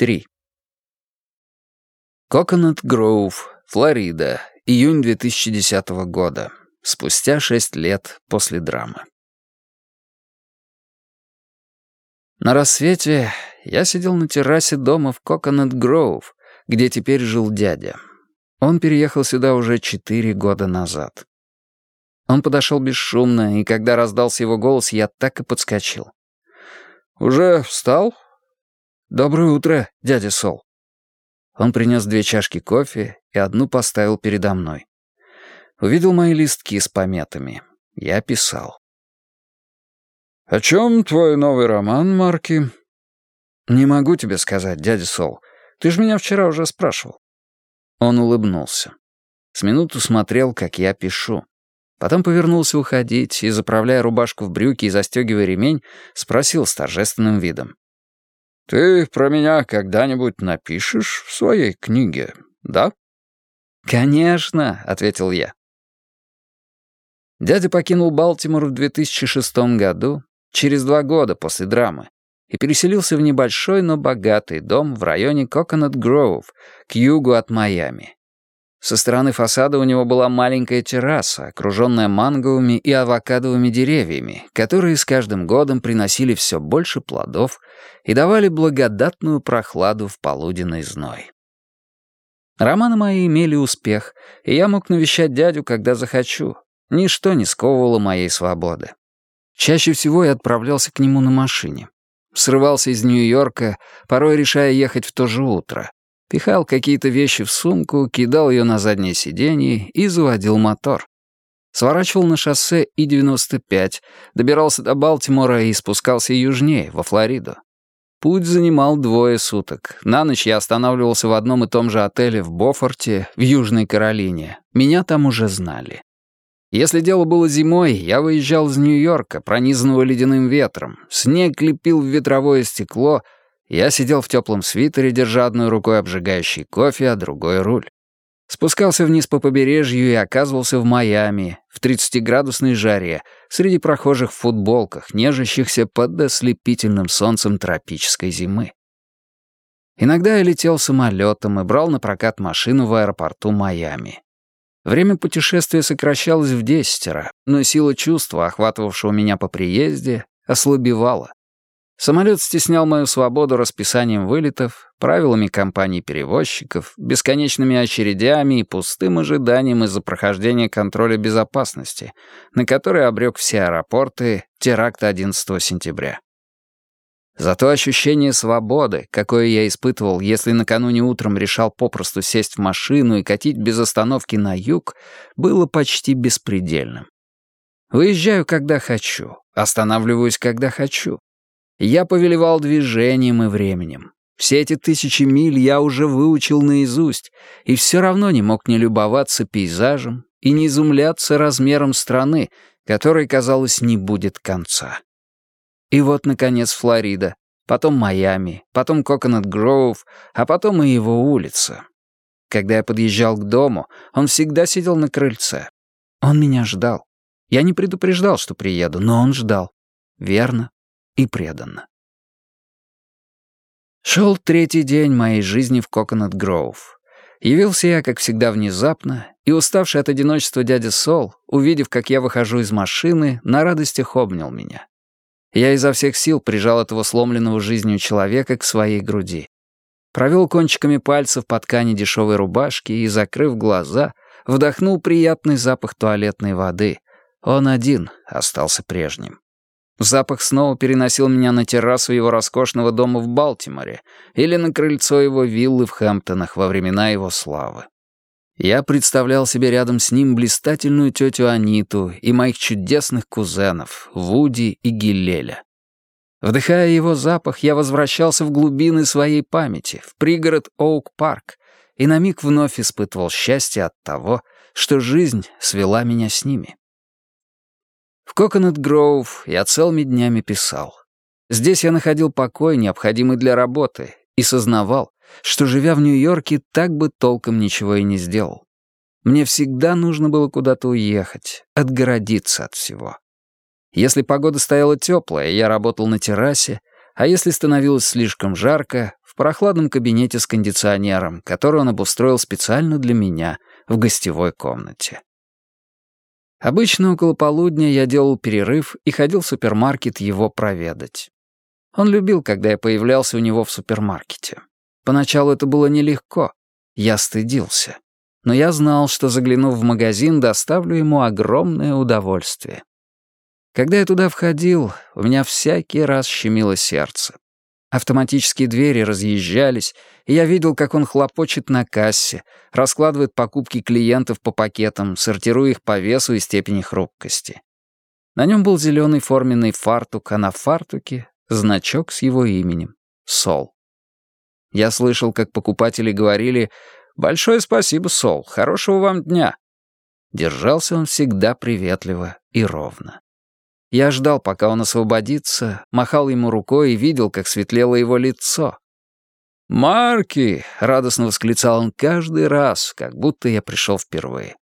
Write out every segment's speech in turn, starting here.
3. Коконат Гроув, Флорида, июнь 2010 года. Спустя шесть лет после драмы. На рассвете я сидел на террасе дома в Коконат Гроув, где теперь жил дядя. Он переехал сюда уже четыре года назад. Он подошел бесшумно, и когда раздался его голос, я так и подскочил. «Уже встал?» «Доброе утро, дядя Сол». Он принес две чашки кофе и одну поставил передо мной. Увидел мои листки с пометами. Я писал. «О чем твой новый роман, Марки?» «Не могу тебе сказать, дядя Сол. Ты же меня вчера уже спрашивал». Он улыбнулся. С минуту смотрел, как я пишу. Потом повернулся уходить и, заправляя рубашку в брюки и застегивая ремень, спросил с торжественным видом. «Ты про меня когда-нибудь напишешь в своей книге, да?» «Конечно», — ответил я. Дядя покинул Балтимор в 2006 году, через два года после драмы, и переселился в небольшой, но богатый дом в районе Коконат Гроув, к югу от Майами. Со стороны фасада у него была маленькая терраса, окруженная манговыми и авокадовыми деревьями, которые с каждым годом приносили все больше плодов и давали благодатную прохладу в полуденный зной. Романы мои имели успех, и я мог навещать дядю, когда захочу. Ничто не сковывало моей свободы. Чаще всего я отправлялся к нему на машине. Срывался из Нью-Йорка, порой решая ехать в то же утро, Пихал какие-то вещи в сумку, кидал ее на заднее сиденье и заводил мотор. Сворачивал на шоссе И-95, добирался до Балтимора и спускался южнее, во Флориду. Путь занимал двое суток. На ночь я останавливался в одном и том же отеле в Бофорте, в Южной Каролине. Меня там уже знали. Если дело было зимой, я выезжал из Нью-Йорка, пронизанного ледяным ветром. Снег лепил в ветровое стекло — я сидел в теплом свитере, держа одной рукой обжигающий кофе, а другой — руль. Спускался вниз по побережью и оказывался в Майами, в 30-градусной жаре, среди прохожих в футболках, нежащихся под ослепительным солнцем тропической зимы. Иногда я летел самолетом и брал на прокат машину в аэропорту Майами. Время путешествия сокращалось в десятеро, но сила чувства, охватывавшего меня по приезде, ослабевала. Самолет стеснял мою свободу расписанием вылетов, правилами компаний-перевозчиков, бесконечными очередями и пустым ожиданием из-за прохождения контроля безопасности, на который обрек все аэропорты теракт 11 сентября. Зато ощущение свободы, какое я испытывал, если накануне утром решал попросту сесть в машину и катить без остановки на юг, было почти беспредельным. Выезжаю, когда хочу, останавливаюсь, когда хочу. Я повелевал движением и временем. Все эти тысячи миль я уже выучил наизусть, и все равно не мог не любоваться пейзажем и не изумляться размером страны, которой, казалось, не будет конца. И вот, наконец, Флорида, потом Майами, потом Коконат Гроув, а потом и его улица. Когда я подъезжал к дому, он всегда сидел на крыльце. Он меня ждал. Я не предупреждал, что приеду, но он ждал. Верно, и преданно. Шел третий день моей жизни в Коконат Гроув. Явился я, как всегда, внезапно, и уставший от одиночества дядя Сол, увидев, как я выхожу из машины, на радостях обнял меня. Я изо всех сил прижал этого сломленного жизнью человека к своей груди. Провел кончиками пальцев по ткани дешевой рубашки и, закрыв глаза, вдохнул приятный запах туалетной воды. Он один остался прежним. Запах снова переносил меня на террасу его роскошного дома в Балтиморе или на крыльцо его виллы в Хэмптонах во времена его славы. Я представлял себе рядом с ним блистательную тетю Аниту и моих чудесных кузенов, Вуди и Гиллеля. Вдыхая его запах, я возвращался в глубины своей памяти, в пригород Оук-парк, и на миг вновь испытывал счастье от того, что жизнь свела меня с ними. В Коконат Гроув я целыми днями писал. Здесь я находил покой, необходимый для работы, и сознавал, что, живя в Нью-Йорке, так бы толком ничего и не сделал. Мне всегда нужно было куда-то уехать, отгородиться от всего. Если погода стояла теплая, я работал на террасе, а если становилось слишком жарко, в прохладном кабинете с кондиционером, который он обустроил специально для меня в гостевой комнате. Обычно около полудня я делал перерыв и ходил в супермаркет его проведать. Он любил, когда я появлялся у него в супермаркете. Поначалу это было нелегко. Я стыдился. Но я знал, что, заглянув в магазин, доставлю ему огромное удовольствие. Когда я туда входил, у меня всякий раз щемило сердце. Автоматические двери разъезжались, и я видел, как он хлопочет на кассе, раскладывает покупки клиентов по пакетам, сортируя их по весу и степени хрупкости. На нем был зеленый форменный фартук, а на фартуке — значок с его именем — Сол. Я слышал, как покупатели говорили «Большое спасибо, Сол, хорошего вам дня». Держался он всегда приветливо и ровно. Я ждал, пока он освободится, махал ему рукой и видел, как светлело его лицо. «Марки!» — радостно восклицал он каждый раз, как будто я пришел впервые.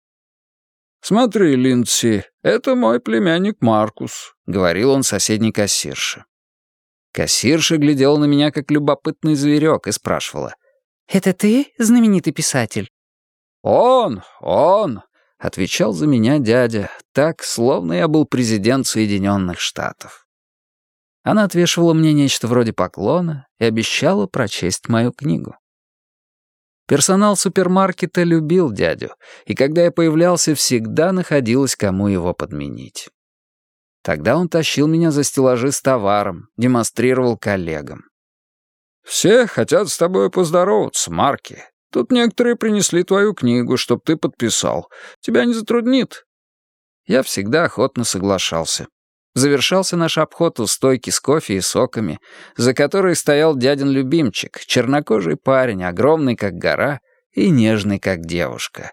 «Смотри, Линдси, это мой племянник Маркус», — говорил он соседней кассирше. Кассирша глядела на меня, как любопытный зверек, и спрашивала. «Это ты, знаменитый писатель?» «Он, он!» — отвечал за меня дядя, так, словно я был президент Соединенных Штатов. Она отвешивала мне нечто вроде поклона и обещала прочесть мою книгу. Персонал супермаркета любил дядю, и когда я появлялся, всегда находилось, кому его подменить. Тогда он тащил меня за стеллажи с товаром, демонстрировал коллегам. «Все хотят с тобой поздороваться, Марки. Тут некоторые принесли твою книгу, чтоб ты подписал. Тебя не затруднит?» Я всегда охотно соглашался. Завершался наш обход у стойки с кофе и соками, за которой стоял дядин любимчик, чернокожий парень, огромный как гора и нежный как девушка.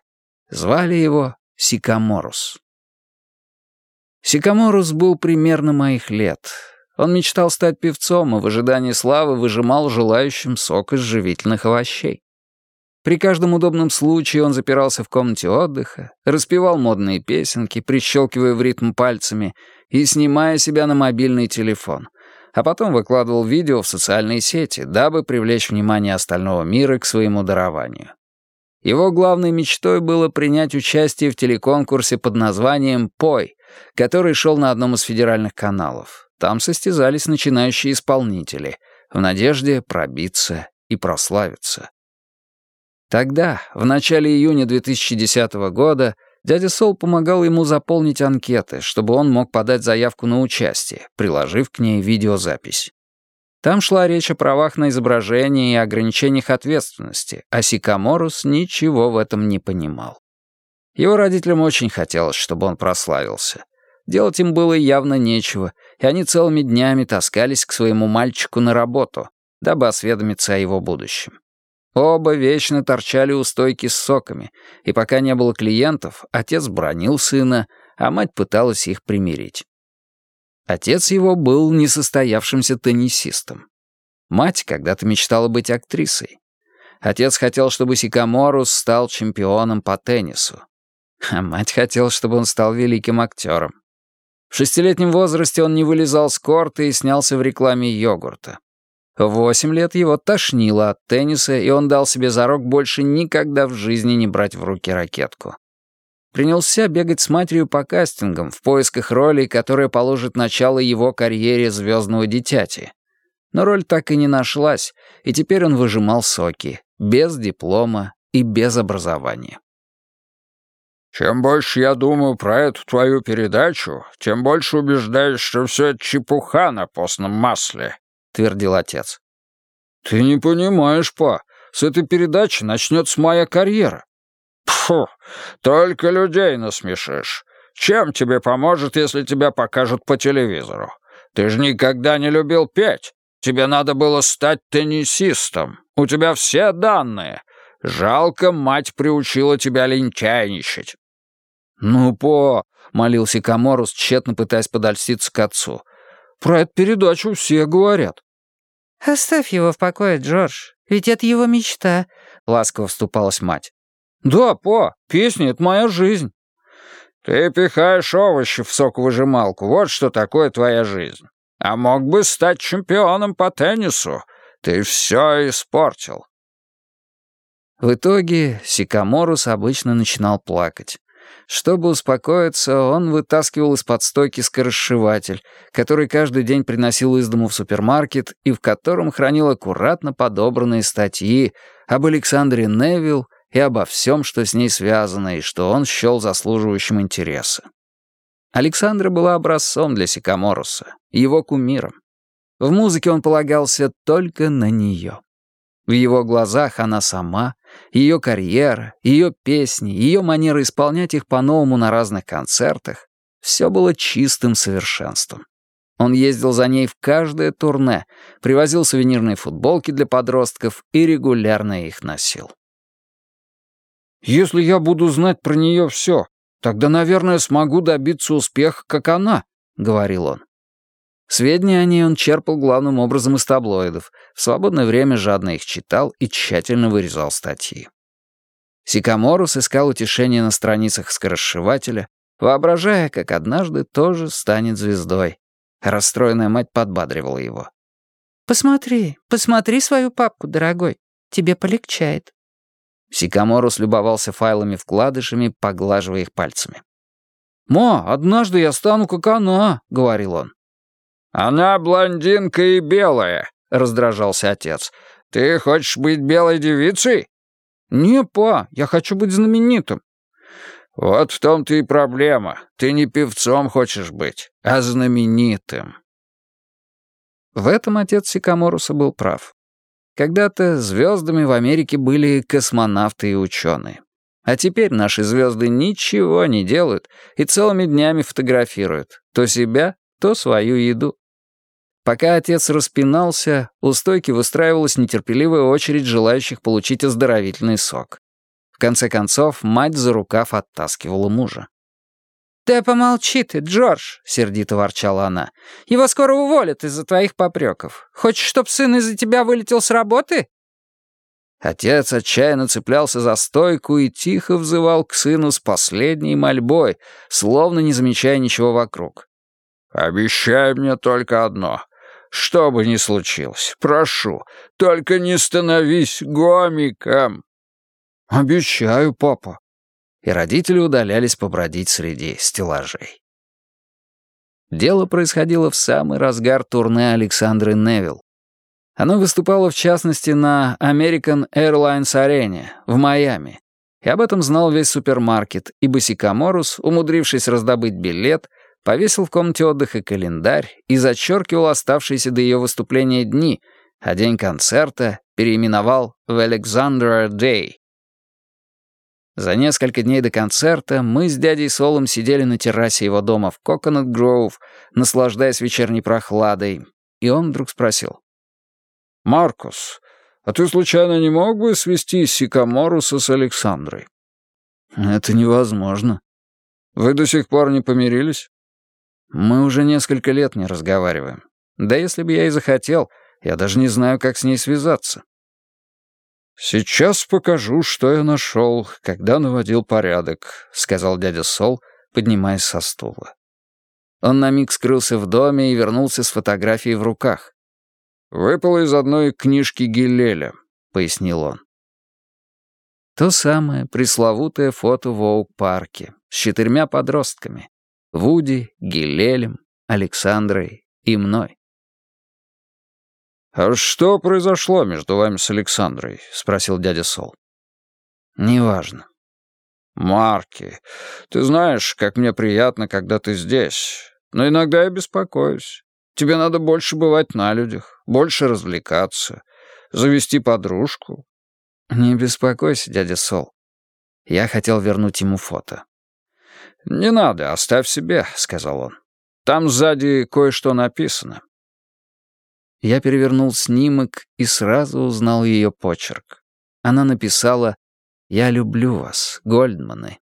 Звали его Сикаморус. Сикаморус был примерно моих лет. Он мечтал стать певцом и в ожидании славы выжимал желающим сок из живительных овощей. При каждом удобном случае он запирался в комнате отдыха, распевал модные песенки, прищелкивая в ритм пальцами и снимая себя на мобильный телефон, а потом выкладывал видео в социальные сети, дабы привлечь внимание остального мира к своему дарованию. Его главной мечтой было принять участие в телеконкурсе под названием «Пой», который шел на одном из федеральных каналов. Там состязались начинающие исполнители в надежде пробиться и прославиться. Тогда, в начале июня 2010 года, дядя Сол помогал ему заполнить анкеты, чтобы он мог подать заявку на участие, приложив к ней видеозапись. Там шла речь о правах на изображение и ограничениях ответственности, а Сикаморус ничего в этом не понимал. Его родителям очень хотелось, чтобы он прославился. Делать им было явно нечего, и они целыми днями таскались к своему мальчику на работу, дабы осведомиться о его будущем. Оба вечно торчали у стойки с соками, и пока не было клиентов, отец бранил сына, а мать пыталась их примирить. Отец его был несостоявшимся теннисистом. Мать когда-то мечтала быть актрисой. Отец хотел, чтобы Сикаморус стал чемпионом по теннису. А мать хотела, чтобы он стал великим актером. В шестилетнем возрасте он не вылезал с корта и снялся в рекламе йогурта. Восемь лет его тошнило от тенниса, и он дал себе зарок больше никогда в жизни не брать в руки ракетку. Принялся бегать с матерью по кастингам в поисках роли, которая положит начало его карьере звездного дитяти. Но роль так и не нашлась, и теперь он выжимал соки, без диплома и без образования. «Чем больше я думаю про эту твою передачу, тем больше убеждаюсь, что все это чепуха на постном масле», твердил отец. «Ты не понимаешь, па, с этой передачи начнется моя карьера». «Фу, только людей насмешишь. Чем тебе поможет, если тебя покажут по телевизору? Ты же никогда не любил петь. Тебе надо было стать теннисистом. У тебя все данные. Жалко, мать приучила тебя лентяйничать». «Ну, па...» — молил Сикаморус, тщетно пытаясь подольститься к отцу. «Про эту передачу все говорят». «Оставь его в покое, Джордж, ведь это его мечта», — ласково вступалась мать. «Да, па, песня — это моя жизнь». «Ты пихаешь овощи в соковыжималку, вот что такое твоя жизнь. А мог бы стать чемпионом по теннису. Ты все испортил». В итоге Сикаморус обычно начинал плакать. Чтобы успокоиться, он вытаскивал из-под стойки скоросшиватель, который каждый день приносил из дому в супермаркет и в котором хранил аккуратно подобранные статьи об Александре Невилл и обо всем, что с ней связано и что он счел заслуживающим интереса. Александра была образцом для Сикаморуса, его кумиром. В музыке он полагался только на нее. В его глазах она сама, ее карьера, ее песни, ее манера исполнять их по-новому на разных концертах — все было чистым совершенством. Он ездил за ней в каждое турне, привозил сувенирные футболки для подростков и регулярно их носил. «Если я буду знать про нее все, Тогда, наверное, смогу добиться успеха, как она», — говорил он. Сведения о ней он черпал главным образом из таблоидов, в свободное время жадно их читал и тщательно вырезал статьи. Сикаморус искал утешение на страницах скоросшивателя, воображая, как однажды тоже станет звездой. Расстроенная мать подбадривала его. «Посмотри, посмотри свою папку, дорогой. Тебе полегчает». Сикаморус любовался файлами-вкладышами, поглаживая их пальцами. «Ма, однажды я стану как она», — говорил он. «Она блондинка и белая», — раздражался отец. «Ты хочешь быть белой девицей?» «Не, па, я хочу быть знаменитым». «Вот в том-то и проблема. Ты не певцом хочешь быть, а знаменитым». В этом отец Сикаморуса был прав. Когда-то звездами в Америке были космонавты и ученые. А теперь наши звезды ничего не делают и целыми днями фотографируют. То себя, то свою еду. Пока отец распинался, у стойки выстраивалась нетерпеливая очередь желающих получить оздоровительный сок. В конце концов, мать за рукав оттаскивала мужа. «Да помолчи ты, Джордж», — сердито ворчала она. «Его скоро уволят из-за твоих попреков. Хочешь, чтоб сын из-за тебя вылетел с работы?» Отец отчаянно цеплялся за стойку и тихо взывал к сыну с последней мольбой, словно не замечая ничего вокруг. «Обещай мне только одно. Что бы ни случилось, прошу, только не становись гомиком». «Обещаю, папа», и родители удалялись побродить среди стеллажей. Дело происходило в самый разгар турне Александры Невилл. Она выступала в частности на American Airlines арене в Майами, и об этом знал весь супермаркет, и Босикаморус, умудрившись раздобыть билет, повесил в комнате отдыха календарь и зачеркивал оставшиеся до ее выступления дни, а день концерта переименовал в Alexandra Day, за несколько дней до концерта мы с дядей Солом сидели на террасе его дома в Коконат Гроув, наслаждаясь вечерней прохладой, и он вдруг спросил. «Маркус, а ты случайно не мог бы свести Сикаморуса с Александрой?» «Это невозможно». «Вы до сих пор не помирились?» «Мы уже несколько лет не разговариваем. Да если бы я и захотел, я даже не знаю, как с ней связаться». «Сейчас покажу, что я нашел, когда наводил порядок», — сказал дядя Сол, поднимаясь со стула. Он на миг скрылся в доме и вернулся с фотографией в руках. «Выпало из одной книжки Гилеля», — пояснил он. То самое пресловутое фото в Оук-парке с четырьмя подростками — Вуди, Гилелем, Александрой и мной. «А что произошло между вами с Александрой?» — спросил дядя Сол. «Неважно». «Марки, ты знаешь, как мне приятно, когда ты здесь. Но иногда я беспокоюсь. Тебе надо больше бывать на людях, больше развлекаться, завести подружку». «Не беспокойся, дядя Сол. Я хотел вернуть ему фото». «Не надо, оставь себе», — сказал он. Там сзади кое-что написано». Я перевернул снимок и сразу узнал ее почерк. Она написала «Я люблю вас, Гольдманы».